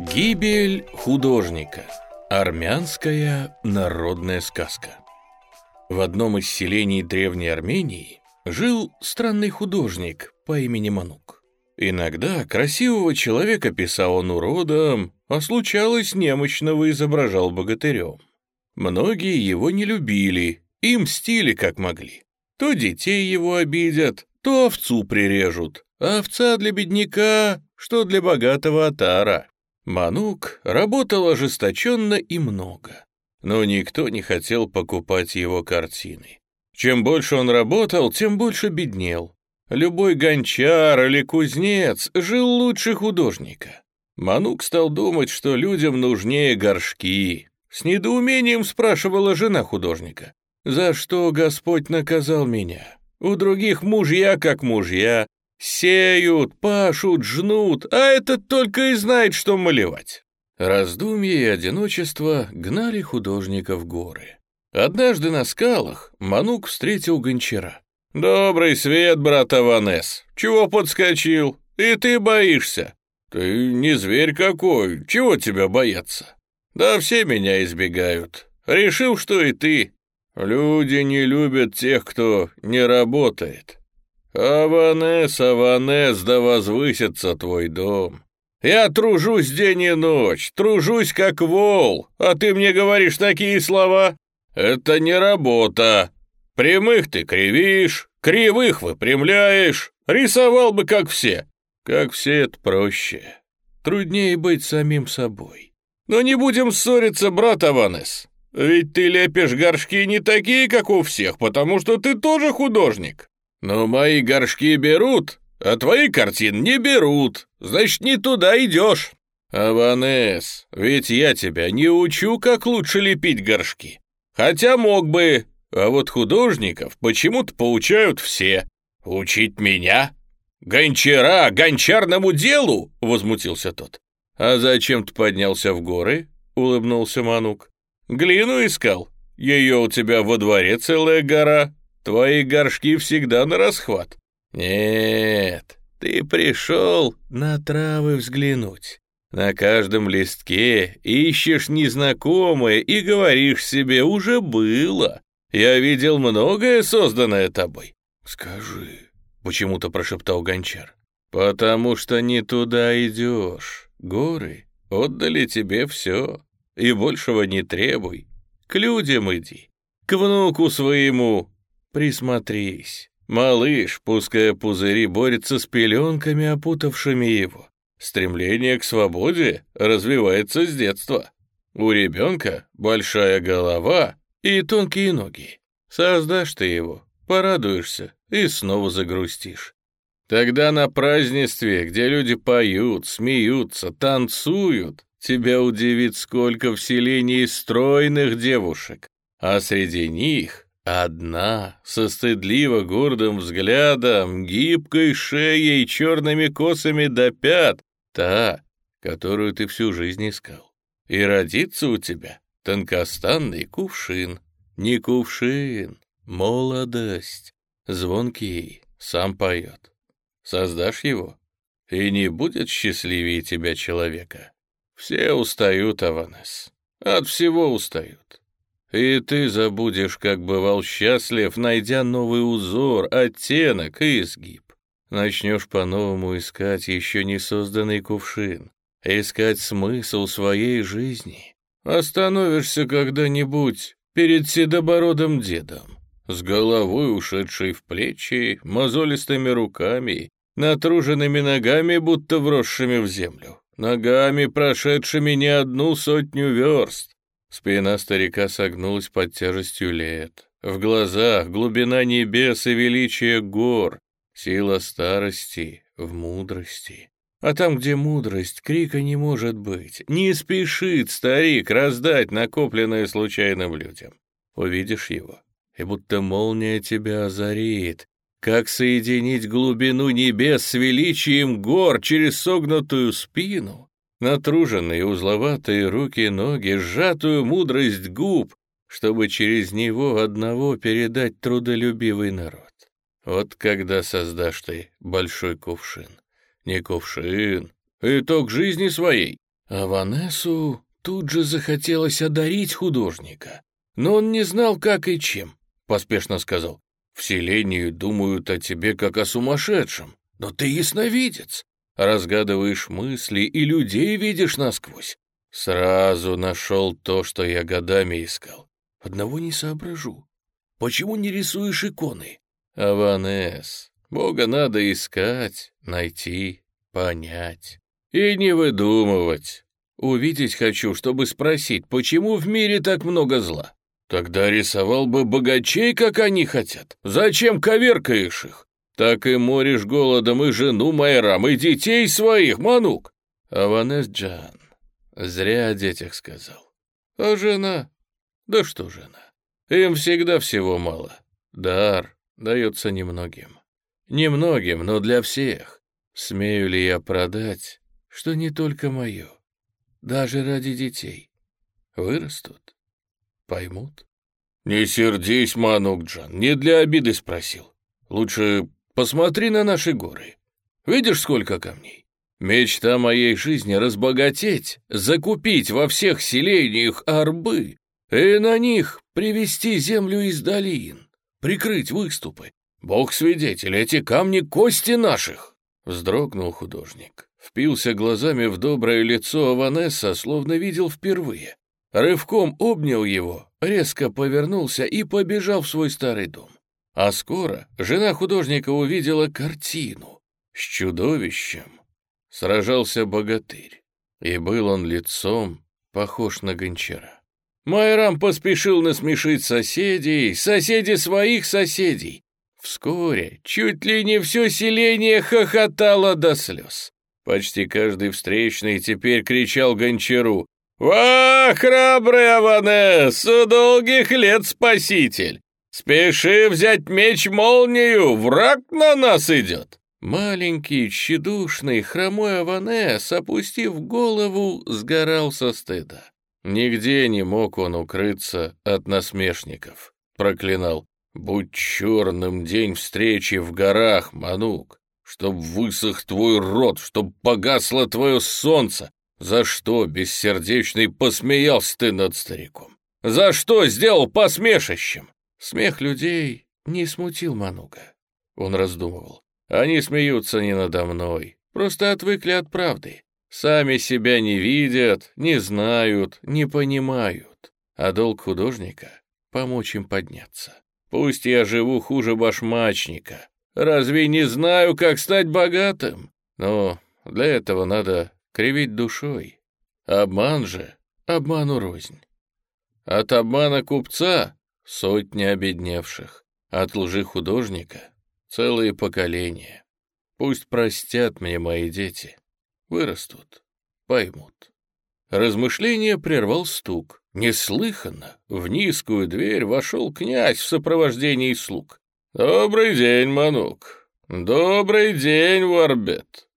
Гибель художника. Армянская народная сказка. В одном из селений Древней Армении жил странный художник по имени Манук. Иногда красивого человека писал он уродом, а случалось немощного изображал богатырем. Многие его не любили и мстили как могли. То детей его обидят, то овцу прирежут, а овца для бедняка, что для богатого отара. Манук работал ожесточенно и много, но никто не хотел покупать его картины. Чем больше он работал, тем больше беднел. Любой гончар или кузнец жил лучше художника. Манук стал думать, что людям нужнее горшки. С недоумением спрашивала жена художника. «За что Господь наказал меня? У других мужья как мужья, Сеют, пашут, жнут, а этот только и знает, что малевать. Раздумье и одиночество гнали художника в горы. Однажды на скалах Манук встретил гончара. «Добрый свет, брат Аванес! Чего подскочил? И ты боишься? Ты не зверь какой, чего тебя бояться? Да все меня избегают. Решил, что и ты. Люди не любят тех, кто не работает. «Аванес, Аванес, да возвысится твой дом. Я тружусь день и ночь, тружусь как вол, а ты мне говоришь такие слова? Это не работа. Прямых ты кривишь, кривых выпрямляешь, рисовал бы как все. Как все это проще. Труднее быть самим собой. Но не будем ссориться, брат Аванес. Ведь ты лепишь горшки не такие, как у всех, потому что ты тоже художник. «Но мои горшки берут, а твои картин не берут. Значит, не туда идешь». «Аванес, ведь я тебя не учу, как лучше лепить горшки. Хотя мог бы, а вот художников почему-то поучают все. Учить меня? Гончара, гончарному делу?» — возмутился тот. «А зачем ты поднялся в горы?» — улыбнулся Манук. «Глину искал. Ее у тебя во дворе целая гора. Твои горшки всегда на расхват. Нет, ты пришел на травы взглянуть. На каждом листке ищешь незнакомое и говоришь себе «уже было». Я видел многое, созданное тобой. Скажи, почему-то прошептал гончар. Потому что не туда идешь. Горы отдали тебе все, и большего не требуй. К людям иди, к внуку своему, Присмотрись. Малыш, пуская пузыри, борется с пеленками, опутавшими его. Стремление к свободе развивается с детства. У ребенка большая голова и тонкие ноги. Создашь ты его, порадуешься и снова загрустишь. Тогда на празднестве, где люди поют, смеются, танцуют, тебя удивит, сколько в селении стройных девушек, а среди них Одна, со стыдливо гордым взглядом, гибкой шеей, черными косами до пят, та, которую ты всю жизнь искал. И родится у тебя тонкостанный кувшин. Не кувшин, молодость. Звонкий, сам поет. Создашь его, и не будет счастливее тебя человека. Все устают, Аванес. От всего устают. И ты забудешь, как бывал счастлив, найдя новый узор, оттенок и изгиб. Начнешь по-новому искать еще не созданный кувшин, искать смысл своей жизни. Остановишься когда-нибудь перед седобородым дедом, с головой ушедшей в плечи, мозолистыми руками, натруженными ногами, будто вросшими в землю, ногами, прошедшими не одну сотню верст, Спина старика согнулась под тяжестью лет. В глазах глубина небес и величие гор, сила старости в мудрости. А там, где мудрость, крика не может быть. Не спешит старик раздать накопленное случайным людям. Увидишь его, и будто молния тебя озарит. Как соединить глубину небес с величием гор через согнутую спину? Натруженные узловатые руки, ноги, сжатую мудрость губ, чтобы через него одного передать трудолюбивый народ. Вот когда создашь ты большой кувшин. Не кувшин, итог жизни своей. А Ванессу тут же захотелось одарить художника. Но он не знал, как и чем, поспешно сказал. В селении думают о тебе как о сумасшедшем, но ты ясновидец. Разгадываешь мысли и людей видишь насквозь. Сразу нашел то, что я годами искал. Одного не соображу. Почему не рисуешь иконы? Аванес, Бога надо искать, найти, понять. И не выдумывать. Увидеть хочу, чтобы спросить, почему в мире так много зла. Тогда рисовал бы богачей, как они хотят. Зачем коверкаешь их? Так и моришь голодом и жену Майрам, и детей своих, Манук. Аванес Джан, зря о детях сказал. А жена? Да что жена? Им всегда всего мало. Дар дается немногим. Немногим, но для всех. Смею ли я продать, что не только мое, даже ради детей? Вырастут, поймут. Не сердись, Манукджан, не для обиды спросил. Лучше посмотри на наши горы. Видишь, сколько камней? Мечта моей жизни — разбогатеть, закупить во всех селениях арбы и на них привезти землю из долин, прикрыть выступы. Бог свидетель, эти камни — кости наших!» Вздрогнул художник, впился глазами в доброе лицо Аванесса, словно видел впервые. Рывком обнял его, резко повернулся и побежал в свой старый дом. А скоро жена художника увидела картину. С чудовищем сражался богатырь, и был он лицом похож на гончара. Майрам поспешил насмешить соседей, соседи своих соседей. Вскоре чуть ли не все селение хохотало до слез. Почти каждый встречный теперь кричал гончару «Ва, храбрый Аванес, долгих лет спаситель! Спеши взять меч-молнию, враг на нас идет!» Маленький, тщедушный, хромой Аванес, опустив голову, сгорал со стыда. Нигде не мог он укрыться от насмешников. Проклинал. «Будь черным день встречи в горах, Манук, чтоб высох твой рот, чтоб погасло твое солнце, за что, бессердечный, посмеялся ты над стариком? За что сделал посмешищем? Смех людей не смутил Манука. Он раздумывал. Они смеются не надо мной, просто отвыкли от правды. Сами себя не видят, не знают, не понимают. А долг художника — помочь им подняться. Пусть я живу хуже башмачника. Разве не знаю, как стать богатым? Но для этого надо кривить душой. Обман же, обману рознь. От обмана купца — сотни обедневших, от лжи художника — целые поколения. Пусть простят мне мои дети, вырастут, поймут. Размышление прервал стук. Неслыханно в низкую дверь вошел князь в сопровождении слуг. «Добрый день, Манук! Добрый день, Варбет!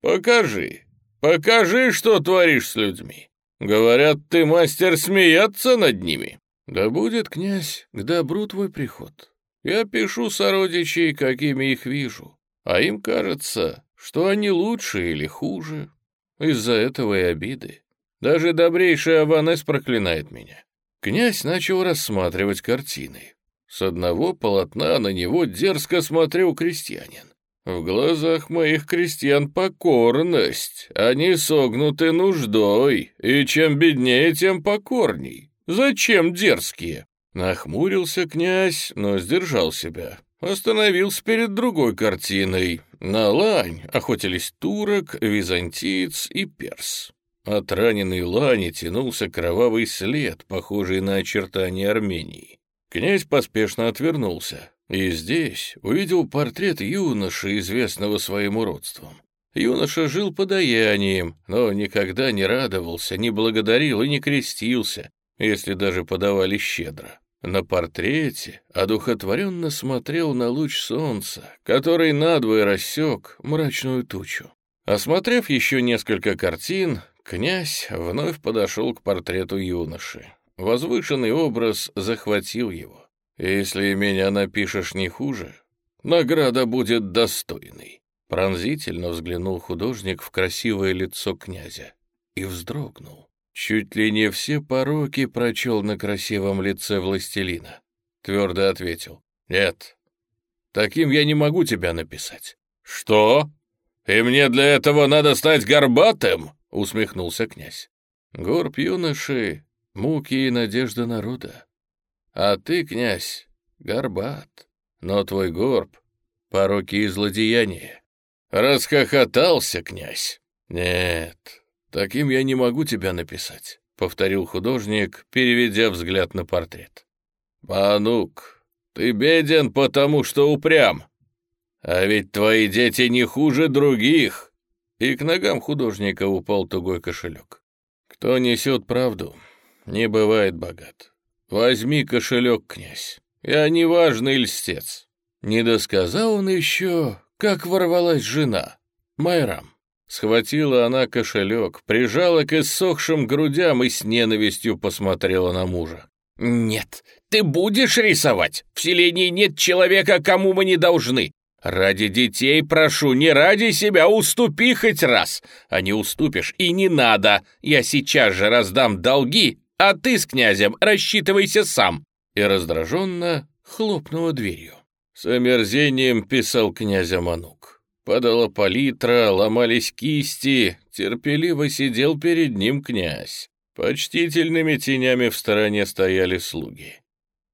Покажи, Покажи, что творишь с людьми. Говорят, ты мастер смеяться над ними. Да будет, князь, к добру твой приход. Я пишу сородичей, какими их вижу, а им кажется, что они лучше или хуже. Из-за этого и обиды. Даже добрейший Аванес проклинает меня. Князь начал рассматривать картины. С одного полотна на него дерзко смотрел крестьянин. В глазах моих крестьян покорность, они согнуты нуждой, и чем беднее, тем покорней. Зачем дерзкие?» Нахмурился князь, но сдержал себя. Остановился перед другой картиной. На лань охотились турок, византиец и перс. От раненой лани тянулся кровавый след, похожий на очертания Армении. Князь поспешно отвернулся. И здесь увидел портрет юноши, известного своим уродством. Юноша жил подаянием, но никогда не радовался, не благодарил и не крестился, если даже подавали щедро. На портрете одухотворенно смотрел на луч солнца, который надвое рассек мрачную тучу. Осмотрев еще несколько картин, князь вновь подошел к портрету юноши. Возвышенный образ захватил его. «Если меня напишешь не хуже, награда будет достойной», — пронзительно взглянул художник в красивое лицо князя. и вздрогнул. Чуть ли не все пороки прочел на красивом лице властелина. Твердо ответил. «Нет, таким я не могу тебя написать». «Что? И мне для этого надо стать горбатым?» — усмехнулся князь. «Горб юноши, муки и надежда народа. А ты, князь, горбат, но твой горб — пороки и злодеяния». Расхохотался князь. «Нет, таким я не могу тебя написать», — повторил художник, переведя взгляд на портрет. «Манук, ты беден, потому что упрям. А ведь твои дети не хуже других». И к ногам художника упал тугой кошелек. «Кто несет правду, не бывает богат. Возьми кошелек, князь. Я неважный льстец». Не досказал он еще, как ворвалась жена, Майрам. Схватила она кошелек, прижала к иссохшим грудям и с ненавистью посмотрела на мужа. «Нет, ты будешь рисовать? В селении нет человека, кому мы не должны. Ради детей прошу, не ради себя, уступи хоть раз. А не уступишь и не надо. Я сейчас же раздам долги, а ты с князем рассчитывайся сам». И раздраженно хлопнула дверью. С омерзением писал князя Манук. Падала палитра, ломались кисти, терпеливо сидел перед ним князь. Почтительными тенями в стороне стояли слуги.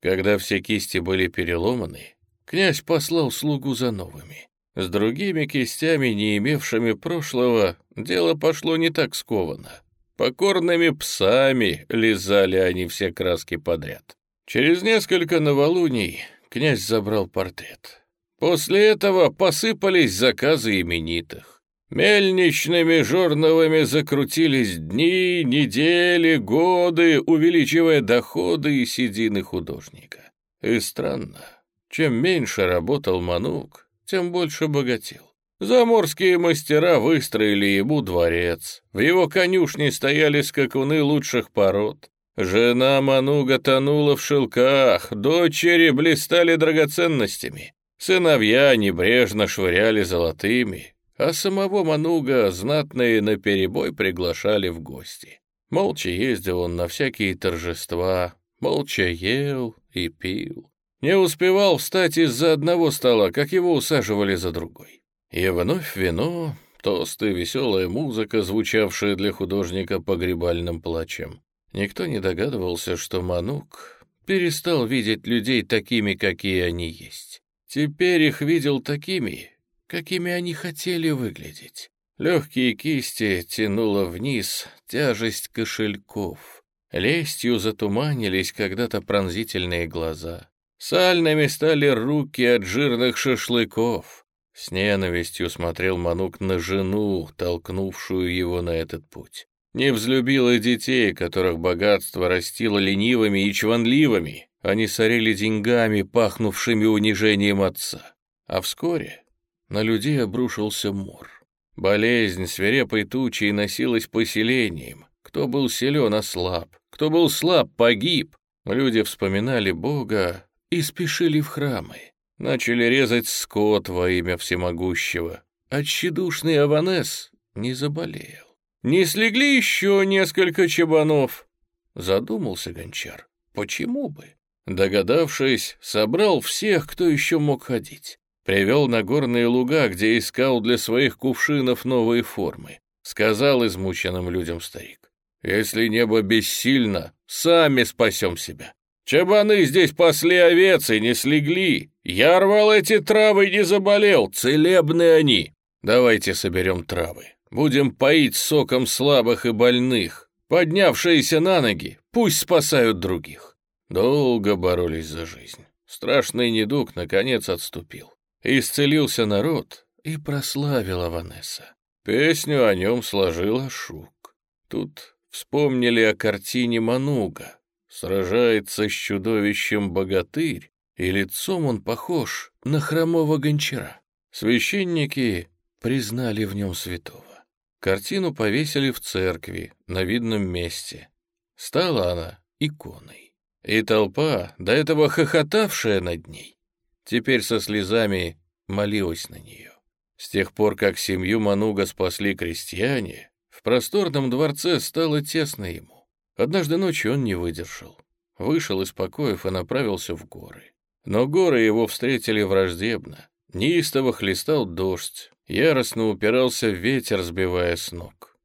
Когда все кисти были переломаны, князь послал слугу за новыми. С другими кистями, не имевшими прошлого, дело пошло не так скованно. Покорными псами лизали они все краски подряд. Через несколько новолуний князь забрал портрет. После этого посыпались заказы именитых. Мельничными жорновыми закрутились дни, недели, годы, увеличивая доходы и седины художника. И странно, чем меньше работал Манук, тем больше богател. Заморские мастера выстроили ему дворец. В его конюшне стояли скакуны лучших пород. Жена Мануга тонула в шелках, дочери блистали драгоценностями, сыновья небрежно швыряли золотыми, а самого Мануга знатные наперебой приглашали в гости. Молча ездил он на всякие торжества, молча ел и пил. Не успевал встать из-за одного стола, как его усаживали за другой. И вновь вино, тосты, веселая музыка, звучавшая для художника погребальным плачем. Никто не догадывался, что Манук перестал видеть людей такими, какие они есть. Теперь их видел такими, какими они хотели выглядеть. Легкие кисти тянуло вниз тяжесть кошельков. Лестью затуманились когда-то пронзительные глаза. Сальными стали руки от жирных шашлыков. С ненавистью смотрел Манук на жену, толкнувшую его на этот путь не взлюбила детей, которых богатство растило ленивыми и чванливыми, они сорили деньгами, пахнувшими унижением отца. А вскоре на людей обрушился мор. Болезнь свирепой тучей носилась поселением. Кто был силен, ослаб. Кто был слаб, погиб. Люди вспоминали Бога и спешили в храмы. Начали резать скот во имя всемогущего. А Аванес не заболел. Не слегли еще несколько чабанов. Задумался гончар. Почему бы? Догадавшись, собрал всех, кто еще мог ходить. Привел на горные луга, где искал для своих кувшинов новые формы. Сказал измученным людям старик. Если небо бессильно, сами спасем себя. Чабаны здесь пасли овец и не слегли. Я рвал эти травы и не заболел, целебны они. Давайте соберем травы. Будем поить соком слабых и больных. Поднявшиеся на ноги, пусть спасают других. Долго боролись за жизнь. Страшный недуг, наконец, отступил. Исцелился народ и прославила Ванесса. Песню о нем сложила Шук. Тут вспомнили о картине Мануга. Сражается с чудовищем богатырь, и лицом он похож на хромого гончара. Священники признали в нем святого. Картину повесили в церкви, на видном месте. Стала она иконой. И толпа, до этого хохотавшая над ней, теперь со слезами молилась на нее. С тех пор, как семью Мануга спасли крестьяне, В просторном дворце стало тесно ему. Однажды ночью он не выдержал. Вышел из покоев и направился в горы. Но горы его встретили враждебно. Неистово хлестал дождь, яростно упирался ветер, сбивая с ног.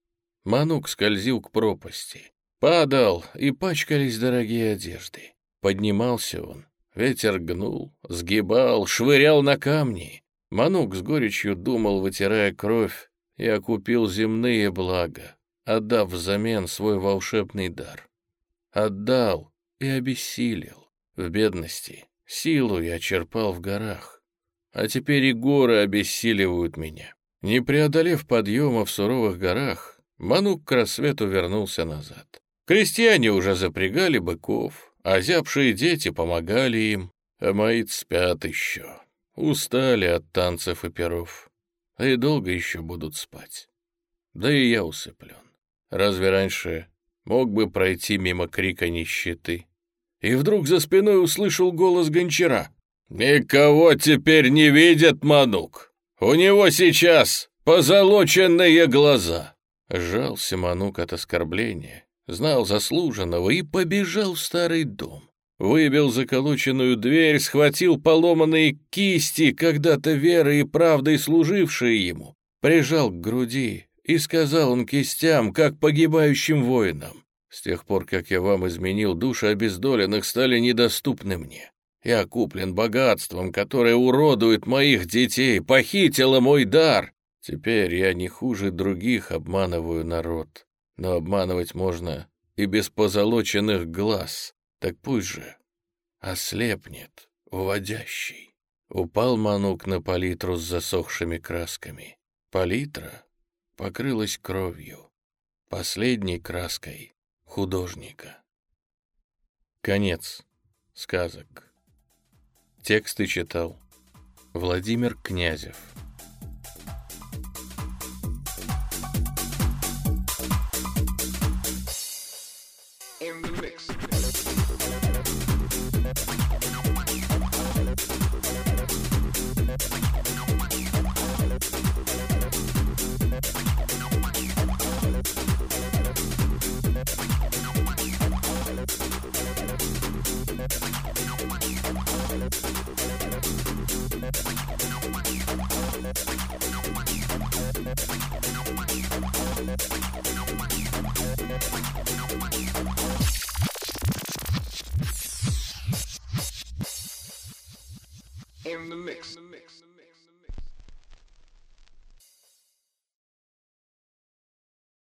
Манук скользил к пропасти. Падал, и пачкались дорогие одежды. Поднимался он. Ветер гнул, сгибал, швырял на камни. Манук с горечью думал, вытирая кровь, я купил земные блага, отдав взамен свой волшебный дар. Отдал и обессилел. В бедности силу я черпал в горах. А теперь и горы обессиливают меня. Не преодолев подъема в суровых горах, Манук к рассвету вернулся назад. Крестьяне уже запрягали быков, а зябшие дети помогали им, а мои спят еще. Устали от танцев и перов, а и долго еще будут спать. Да и я усыплен. Разве раньше мог бы пройти мимо крика нищеты? И вдруг за спиной услышал голос гончара. «Никого теперь не видит Манук. У него сейчас позолоченные глаза». Жался Манук от оскорбления знал заслуженного и побежал в старый дом. Выбил заколоченную дверь, схватил поломанные кисти, когда-то верой и правдой служившие ему, прижал к груди и сказал он кистям, как погибающим воинам. С тех пор, как я вам изменил, души обездоленных стали недоступны мне. Я куплен богатством, которое уродует моих детей, похитило мой дар. Теперь я не хуже других обманываю народ но обманывать можно и без позолоченных глаз. Так пусть же ослепнет уводящий. Упал Манук на палитру с засохшими красками. Палитра покрылась кровью, последней краской художника. Конец сказок. Тексты читал Владимир Князев.